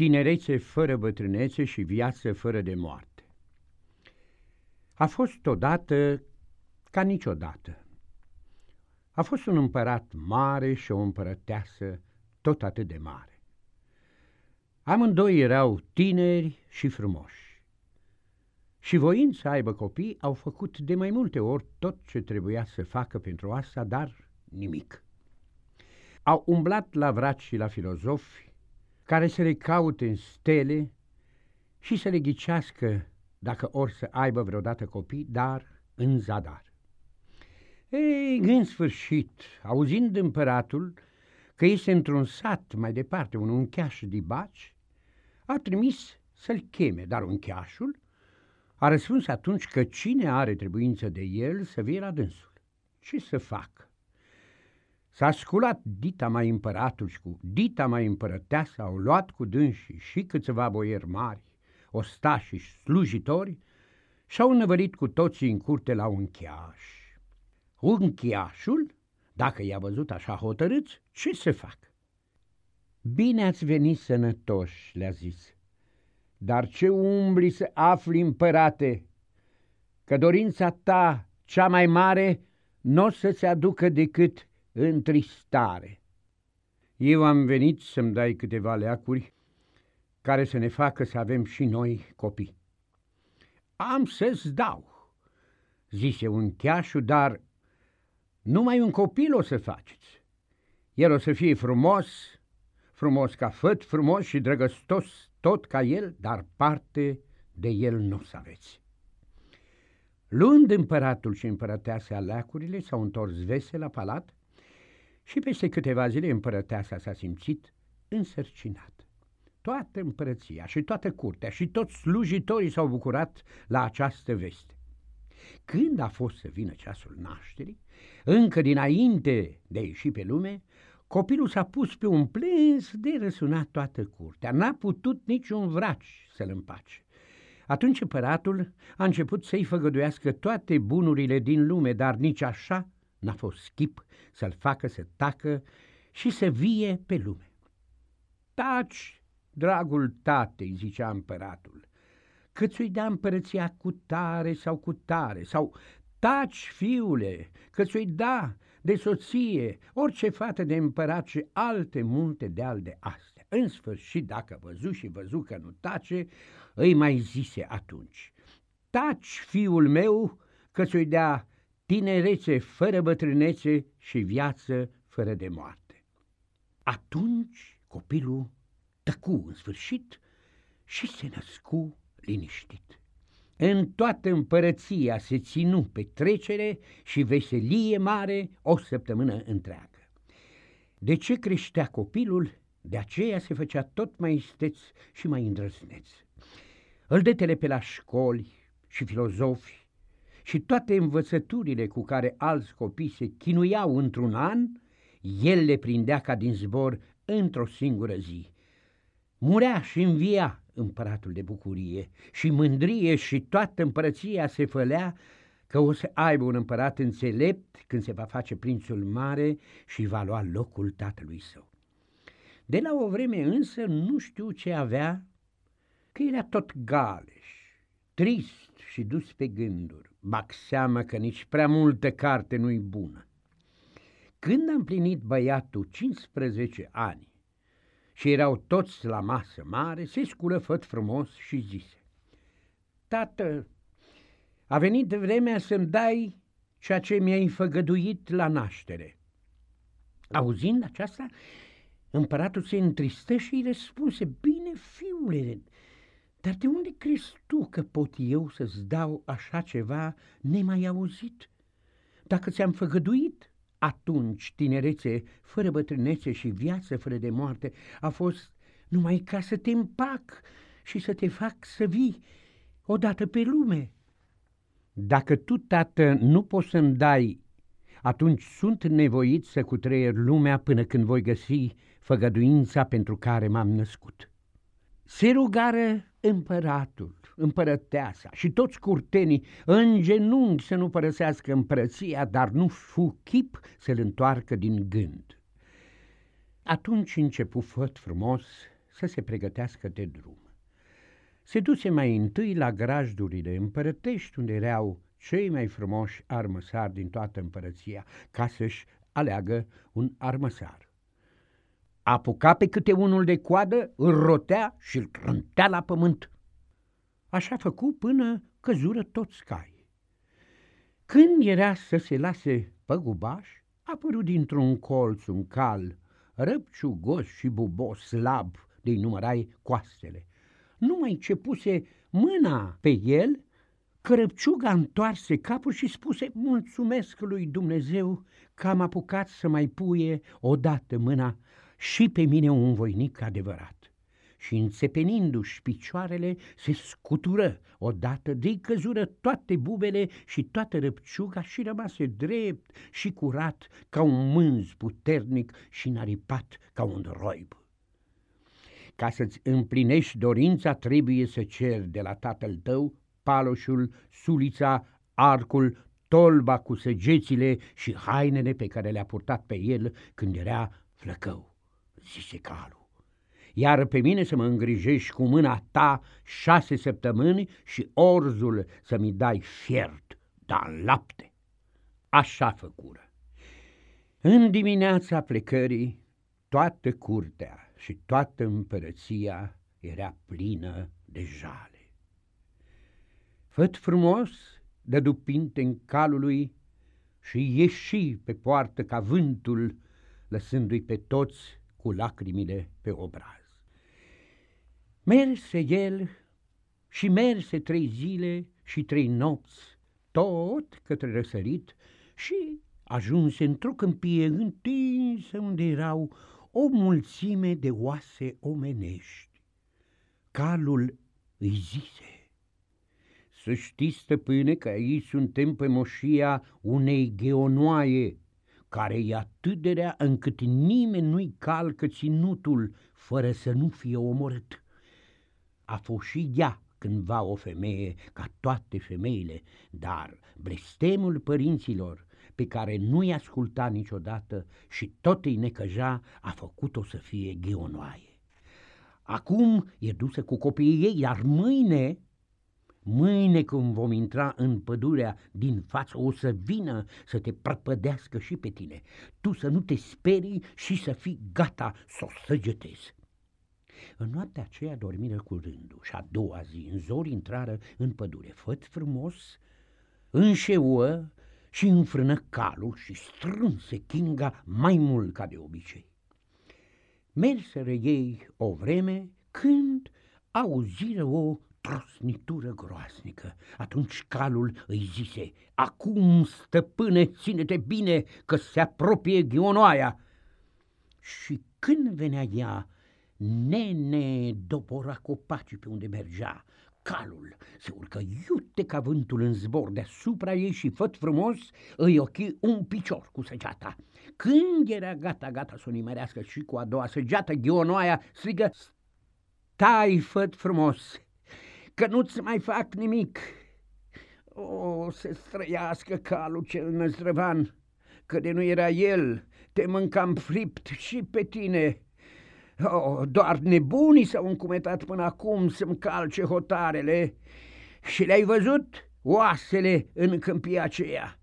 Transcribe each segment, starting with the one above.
tinerețe fără bătrânețe și viață fără de moarte. A fost odată ca niciodată. A fost un împărat mare și o împărăteasă tot atât de mare. Amândoi erau tineri și frumoși. Și voind să aibă copii, au făcut de mai multe ori tot ce trebuia să facă pentru asta, dar nimic. Au umblat la vraci și la filozofi, care să le caute în stele și să le ghicească dacă or să aibă vreodată copii, dar în zadar. Ei, în sfârșit, auzind împăratul că este într-un sat mai departe un uncheaș de baci, a trimis să-l cheme, dar uncheașul a răspuns atunci că cine are trebuință de el să vie la dânsul. Ce să facă? S-a sculat dita mai împăratul și cu dita mai împărăteasă au luat cu dânsii și câțiva boieri mari, ostași și slujitori și-au năvălit cu toții în curte la uncheaș. Uncheașul, dacă i-a văzut așa hotărâți, ce să fac? Bine ați venit sănătoși, le-a zis, dar ce umbli să afli, împărate, că dorința ta cea mai mare nu o să-ți aducă decât întristare. Eu am venit să-mi dai câteva leacuri care să ne facă să avem și noi copii. Am să-ți dau, zise un cheașu, dar numai un copil o să faceți. El o să fie frumos, frumos ca făt, frumos și drăgăstos tot ca el, dar parte de el nu o să aveți. Luând împăratul și împărăteasa leacurile, s-au întors vese la palat și peste câteva zile împărăteasa s-a simțit însărcinat. Toată împărăția și toată curtea și toți slujitorii s-au bucurat la această veste. Când a fost să vină ceasul nașterii, încă dinainte de a ieși pe lume, copilul s-a pus pe un plâns de răsunat toată curtea. N-a putut niciun vraci să-l împace. Atunci împăratul a început să-i făgăduiască toate bunurile din lume, dar nici așa n-a fost schip să-l facă să tacă și să vie pe lume. Taci, dragul tatei, zicea împăratul, că ți-o dea împărăția cu tare sau cu tare, sau taci, fiule, că ți-o da de soție, orice fată de împărat și alte multe de al de astea. În sfârșit, dacă văzu și văzu că nu tace, îi mai zise atunci, taci, fiul meu, că ți-o dea tinerețe fără bătrânețe și viață fără de moarte. Atunci copilul tăcu în sfârșit și se născu liniștit. În toată împărăția se ținu pe trecere și veselie mare o săptămână întreagă. De ce creștea copilul, de aceea se făcea tot mai isteț și mai îndrăzneț. Îl detele pe la școli și filozofi și toate învățăturile cu care alți copii se chinuiau într-un an, el le prindea ca din zbor într-o singură zi. Murea și învia împăratul de bucurie și mândrie și toată împărăția se fălea că o să aibă un împărat înțelept când se va face prințul mare și va lua locul tatălui său. De la o vreme însă nu știu ce avea, că era tot galeș, trist și dus pe gânduri. Bac seama că nici prea multă carte nu-i bună. Când a împlinit băiatul 15 ani și erau toți la masă mare, se sculă făt frumos și zise, Tată, a venit vremea să-mi dai ceea ce mi-ai făgăduit la naștere. Auzind aceasta, împăratul se întristă și îi răspunse, Bine, fiule, dar de unde crezi tu că pot eu să-ți dau așa ceva nemai auzit? Dacă ți-am făgăduit atunci tinerețe, fără bătrânețe și viață fără de moarte, a fost numai ca să te împac și să te fac să vii odată pe lume. Dacă tu, tată, nu poți să-mi dai, atunci sunt nevoit să cutreier lumea până când voi găsi făgăduința pentru care m-am născut. Se rugară împăratul, împărăteasa și toți curtenii în genunchi să nu părăsească împărăția, dar nu fu chip să-l întoarcă din gând. Atunci începu făt frumos să se pregătească de drum. Se duse mai întâi la grajdurile împărătești, unde erau cei mai frumoși armăsari din toată împărăția, ca să-și aleagă un armăsar. Apuca pe câte unul de coadă, îl rotea și îl trântea la pământ. Așa făcu până căzură toți cai. Când era să se lase păgubaș, a apărut dintr-un colț un cal, răpciugos și bubos, slab, de numărai coastele. Numai ce puse mâna pe el, cărăpciuga întoarse capul și spuse, mulțumesc lui Dumnezeu că am apucat să mai puie odată mâna și pe mine un voinic adevărat și înțepenindu-și picioarele se scutură odată de căzură toate bubele și toată răpciuga și rămase drept și curat ca un mânz puternic și naripat ca un roib. Ca să-ți împlinești dorința, trebuie să ceri de la tatăl tău paloșul, sulița, arcul, tolba cu săgețile și hainele pe care le-a purtat pe el când era flăcău, zise calul iar pe mine să mă îngrijești cu mâna ta șase săptămâni și orzul să-mi dai fiert, dar în lapte. Așa făcură. În dimineața plecării, toată curtea și toată împărăția era plină de jale. Făt frumos dădu pinte în calului și ieși pe poartă ca vântul, lăsându-i pe toți cu lacrimile pe obraz. Merse el și merse trei zile și trei nopți, tot către răsărit și ajunse într-o câmpie întinsă unde erau o mulțime de oase omenești. Calul îi zise, Să știi, stăpâne, că aici suntem pe moșia unei gheonoaie, care e atât de rea încât nimeni nu-i calcă ținutul fără să nu fie omorât a fost și ea cândva o femeie ca toate femeile, dar blestemul părinților pe care nu-i asculta niciodată și tot îi necăja a făcut-o să fie ghionoaie. Acum e dusă cu copiii ei, iar mâine, mâine când vom intra în pădurea din față, o să vină să te prăpădească și pe tine. Tu să nu te sperii și să fii gata să o săgetezi. În noaptea aceea dormiră cu rândul și a doua zi în zori intrară în pădure. Făt frumos, înșeuă și înfrână calul și strânse Kinga mai mult ca de obicei. Merseră ei o vreme când auziră o trosnitură groasnică. Atunci calul îi zise, Acum, stăpâne, ține-te bine că se apropie ghionoaia. Și când venea ea, Nene dopora copacii pe unde mergea. Calul se urcă iute ca vântul în zbor deasupra ei și făt frumos îi ochi un picior cu săgeata. Când era gata, gata să o nimerească și cu a doua săgeată, ghionoaia strigă, Stai, făt frumos, că nu-ți mai fac nimic. O, să străiască calul cel năzdrăvan, că de nu era el, te mâncam fript și pe tine. Oh, doar nebunii s-au încumetat până acum să-mi calce hotarele și le-ai văzut oasele în câmpia aceea.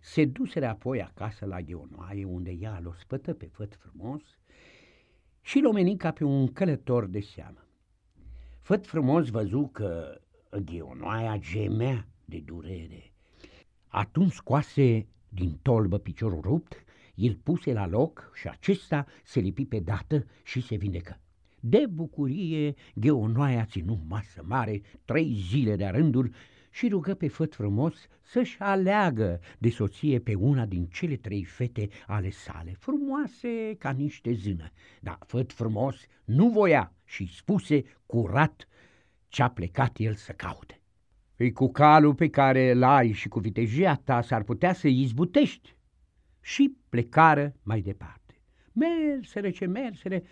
Se duseră apoi acasă la Gheonoaie, unde ea l-o spătă pe făt frumos și l-o ca pe un călător de seamă. Făt frumos văzu că Gheonoaia gemea de durere. Atunci scoase din tolbă piciorul rupt îl puse la loc și acesta se lipi pe dată și se vindecă. De bucurie, Gheonoaia ținu masă mare trei zile de rândul și rugă pe făt frumos să-și aleagă de soție pe una din cele trei fete ale sale, frumoase ca niște zână. Dar făt frumos nu voia și spuse curat ce-a plecat el să caute. Păi cu calul pe care l-ai și cu vitejia ta s-ar putea să izbutești, și plecară mai departe. Mersere ce mersere,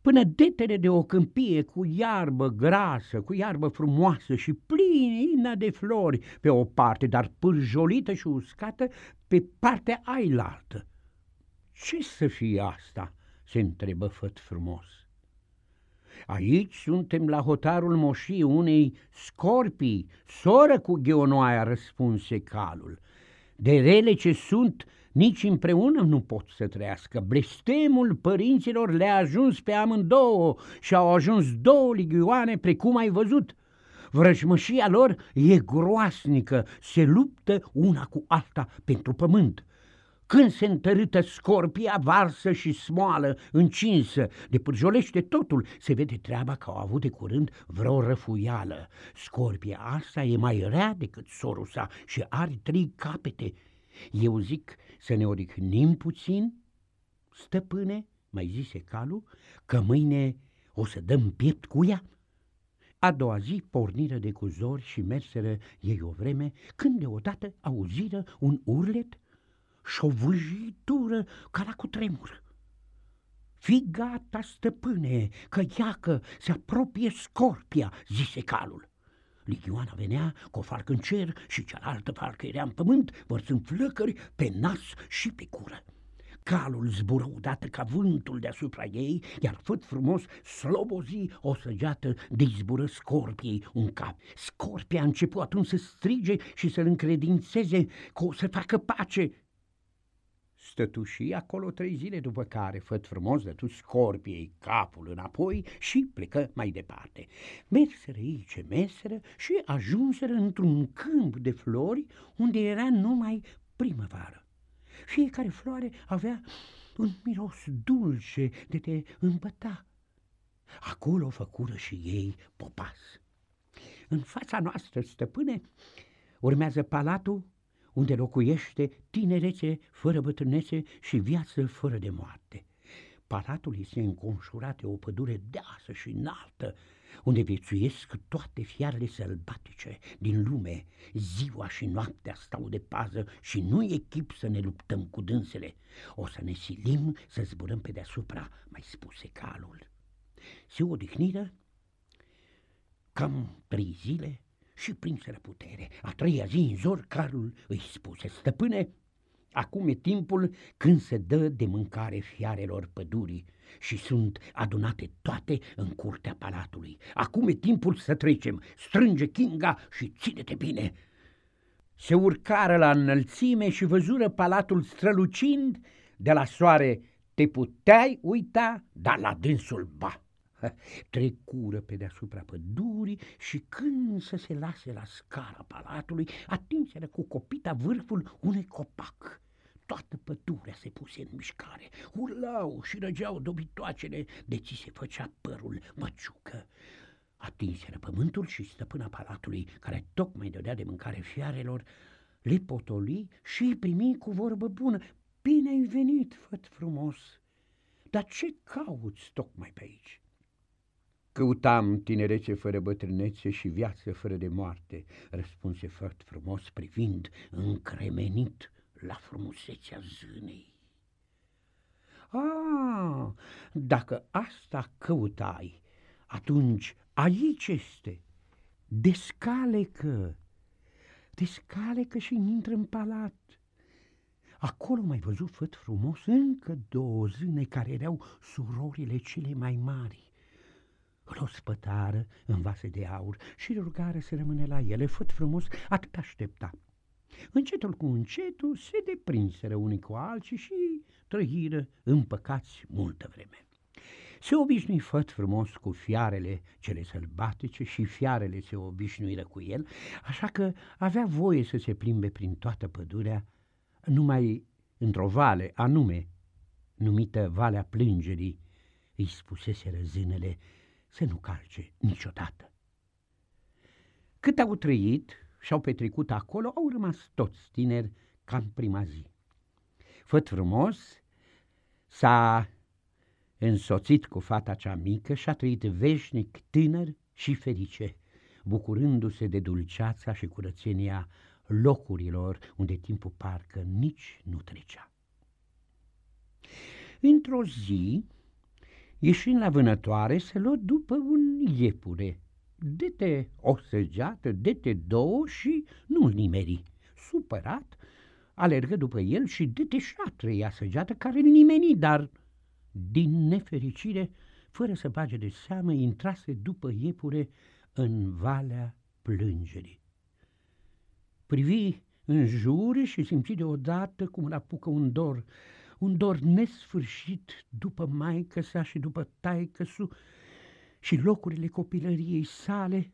până detele de o câmpie cu iarbă grasă, cu iarbă frumoasă și plină de flori pe o parte, dar pârjolită și uscată pe partea ailaltă. Ce să fie asta?" se întrebă făt frumos. Aici suntem la hotarul moșii unei scorpii, soră cu gheonoaia, răspunse calul. De rele ce sunt, nici împreună nu pot să trăiască. Blestemul părinților le-a ajuns pe amândouă și au ajuns două ligioane precum ai văzut. Vrăjmășia lor e groasnică, se luptă una cu alta pentru pământ. Când se întărâtă scorpia, varsă și smoală, încinsă, de pârjolește totul, se vede treaba că au avut de curând vreo răfuială. Scorpia asta e mai rea decât sorusa și are trei capete. Eu zic să ne odihnim puțin, stăpâne, mai zise calul, că mâine o să dăm piept cu ea. A doua zi porniră de cuzori și merseră ei o vreme, când deodată auziră un urlet și o vâjitură ca la cutremur. Fii gata, stăpâne, că iacă se apropie scorpia, zise calul. Ligioana venea cu o falcă în cer și cealaltă falcă era în pământ, vărsând flăcări pe nas și pe cură. Calul zbură odată ca vântul deasupra ei, iar făt frumos slobozi o săgeată de izbură scorpiei un cap. Scorpia a început atunci să strige și să-l încredințeze că o să facă pace, Stătuși acolo trei zile după care, făt frumos, dătu scorpiei capul înapoi și plecă mai departe. Merseră ei ce merseră și ajunseră într-un câmp de flori unde era numai primăvară. Fiecare floare avea un miros dulce de te împăta. Acolo făcură și ei popas. În fața noastră, stăpâne, urmează palatul unde locuiește tinerețe fără bătrânețe și viață fără de moarte. Palatul este înconjurat de o pădure deasă și înaltă, unde viețuiesc toate fiarele sălbatice din lume. Ziua și noaptea stau de pază și nu e chip să ne luptăm cu dânsele. O să ne silim să zburăm pe deasupra, mai spuse calul. Se odihniră cam trei zile și prinseră putere. A treia zi în zor, Carl îi spuse, stăpâne, acum e timpul când se dă de mâncare fiarelor pădurii și sunt adunate toate în curtea palatului. Acum e timpul să trecem, strânge Kinga și ține-te bine. Se urcară la înălțime și văzură palatul strălucind de la soare. Te puteai uita, dar la dânsul ba. Trecură pe deasupra pădurii și când să se lase la scara palatului, atinseră cu copita vârful unui copac. Toată pădurea se puse în mișcare, urlau și răgeau dobitoacele de ți se făcea părul măciucă. Atinseră pământul și stăpâna palatului, care tocmai dădea de mâncare fiarelor, le potoli și îi primi cu vorbă bună. Bine ai venit, făt frumos! Dar ce cauți tocmai pe aici? Căutam tinerețe fără bătrânețe și viață fără de moarte, răspunse foarte frumos privind încremenit la frumusețea zânei. A, dacă asta căutai, atunci aici este, descalecă, descalecă și intră în palat. Acolo mai văzut făt frumos încă două zâne care erau surorile cele mai mari. Îl ospătară în vase de aur și rugară să rămâne la ele, făt frumos, atât aștepta. Încetul cu încetul se deprinseră unii cu alții și trăiră împăcați multă vreme. Se obișnui făt frumos cu fiarele cele sălbatice și fiarele se obișnuiră cu el, așa că avea voie să se plimbe prin toată pădurea, numai într-o vale anume, numită Valea Plângerii, îi spusese răzânele să nu calce niciodată. Cât au trăit și-au petrecut acolo, au rămas toți tineri ca în prima zi. Făt frumos s-a însoțit cu fata cea mică și a trăit veșnic tânăr și ferice, bucurându-se de dulceața și curățenia locurilor unde timpul parcă nici nu trecea. Într-o zi, ieșind la vânătoare, se luă după un iepure. Dete o săgeată, dete două și nu-l nimeri. Supărat, alergă după el și dete și a treia săgeată care îl nimeni, dar din nefericire fără să bage de seamă, intrase după iepure în valea plângerii. Privi în jur și simți deodată cum îl apucă un dor, un dor nesfârșit după maică sa și după taică su și locurile copilăriei sale.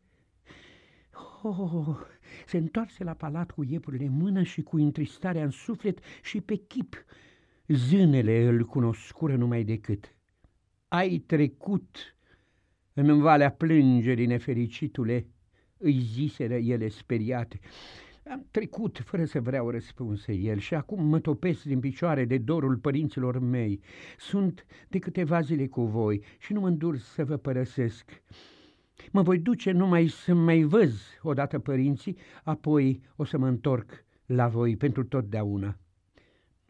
Oh, se întoarse la palat cu iepurile în mână și cu întristarea în suflet și pe chip. Zânele îl cunoscură numai decât. Ai trecut în valea plângerii nefericitule, îi ziseră ele speriate. Am trecut fără să vreau răspunse el și acum mă topesc din picioare de dorul părinților mei. Sunt de câteva zile cu voi și nu mă îndur să vă părăsesc. Mă voi duce numai să mai văz odată părinții, apoi o să mă întorc la voi pentru totdeauna.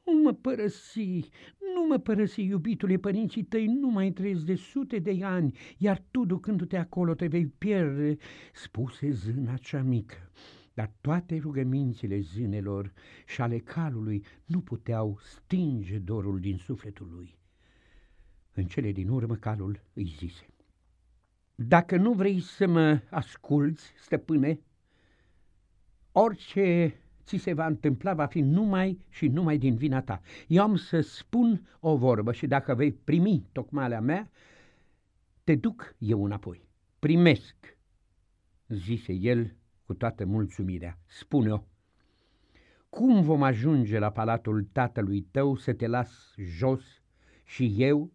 Nu mă părăsi, nu mă părăsi, iubitule, părinții tăi nu mai trăiesc de sute de ani, iar tu, ducându-te acolo, te vei pierde, spuse zâna cea mică. Dar toate rugămințile zânelor și ale calului nu puteau stinge dorul din sufletul lui. În cele din urmă calul îi zise, Dacă nu vrei să mă asculți, stăpâne, orice ți se va întâmpla va fi numai și numai din vina ta. Eu am să spun o vorbă și dacă vei primi tocmalea mea, te duc eu înapoi. Primesc, zise el cu toată mulțumirea. Spune-o. Cum vom ajunge la palatul tatălui tău să te las jos și eu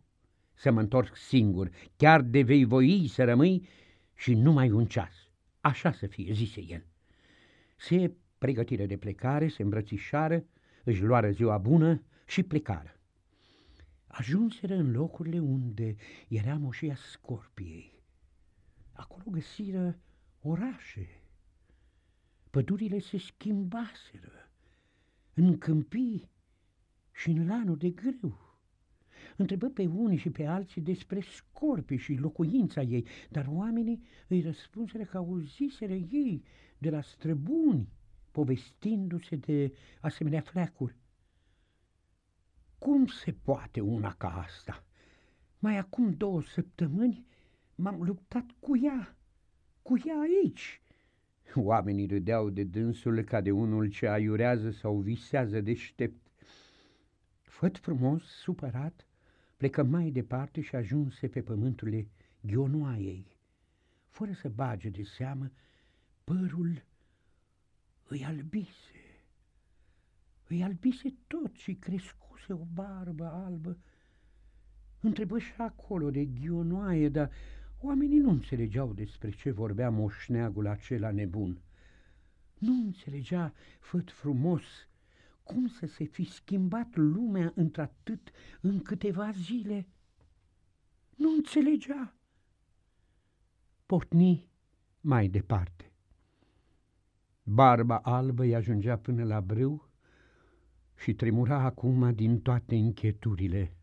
să mă întorc singur, chiar de vei voi să rămâi și numai un ceas. Așa să fie, zise el. Se pregătire de plecare, se îmbrățișară, își luară ziua bună și plecară. Ajunseră în locurile unde era moșia Scorpiei. Acolo găsiră orașe, Pădurile se schimbaseră în câmpii și în lanul de grâu. Întrebă pe unii și pe alții despre scorpi și locuința ei, dar oamenii îi răspunseră că auziseră ei de la străbuni, povestindu-se de asemenea fleacuri. Cum se poate una ca asta? Mai acum două săptămâni m-am luptat cu ea, cu ea aici, Oamenii râdeau de dânsul ca de unul ce aiurează sau visează deștept. Făt frumos, supărat, plecă mai departe și ajunse pe pământurile ghionoaiei. Fără să bage de seamă, părul îi albise. Îi albise tot și crescuse o barbă albă. Întrebă și acolo de ghionoaie, dar Oamenii nu înțelegeau despre ce vorbea moșneagul acela nebun. Nu înțelegea, făt frumos, cum să se fi schimbat lumea într-atât în câteva zile. Nu înțelegea. Porni mai departe. Barba albă îi ajungea până la brâu și tremura acum din toate încheturile.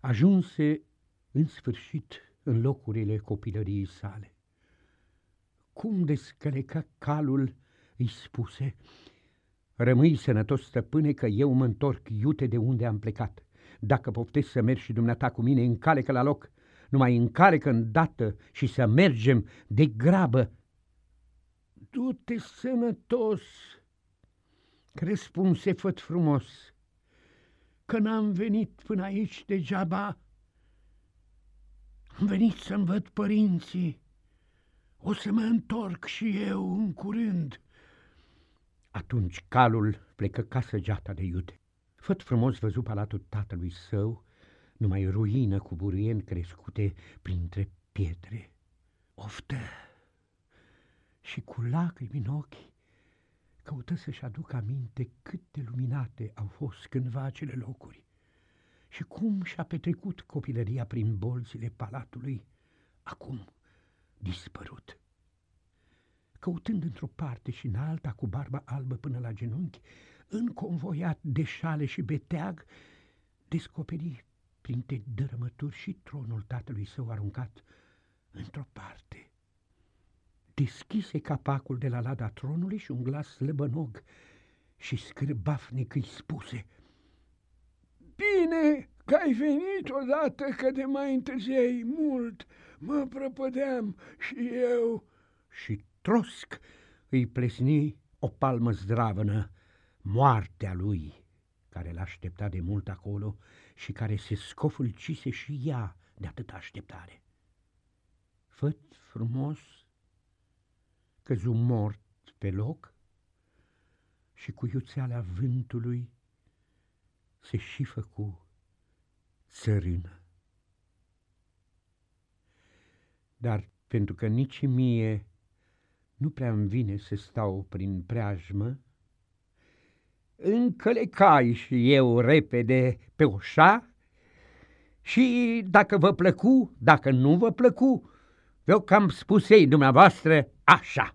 Ajunse în sfârșit în locurile copilăriei sale. Cum descălecă calul, îi spuse, Rămâi sănătos, stăpâne, că eu mă întorc iute de unde am plecat. Dacă poftești să mergi și dumneata cu mine, încalecă la loc, numai încalecă îndată și să mergem de grabă. Du-te sănătos, că răspunse făt frumos, că n-am venit până aici degeaba, am venit să-mi văd părinții. O să mă întorc și eu în curând. Atunci calul plecă ca săgeata de iute. Făt frumos văzu palatul tatălui său, numai ruină cu buruieni crescute printre pietre. Oftă și cu lacrimi în ochi căută să-și aducă aminte cât de luminate au fost cândva acele locuri și cum și-a petrecut copilăria prin bolțile palatului, acum dispărut. Căutând într-o parte și în alta cu barba albă până la genunchi, înconvoiat de șale și beteag, descoperi printre dărămături și tronul tatălui său aruncat într-o parte. Deschise capacul de la lada tronului și un glas slăbănog și scârbafnic îi spuse – Bine că ai venit odată că de mai întârziei mult, mă prăpădeam și eu. Și trosc îi plesni o palmă zdravănă, moartea lui, care l-aștepta de mult acolo și care se scofulcise și ea de atâta așteptare. Făt frumos, căzu mort pe loc și cu iuțeala vântului se și făcu țărână. Dar pentru că nici mie nu prea îmi vine să stau prin preajmă, încălecai și eu repede pe oșa și dacă vă plăcu, dacă nu vă plăcu, eu cam spusei dumneavoastră așa.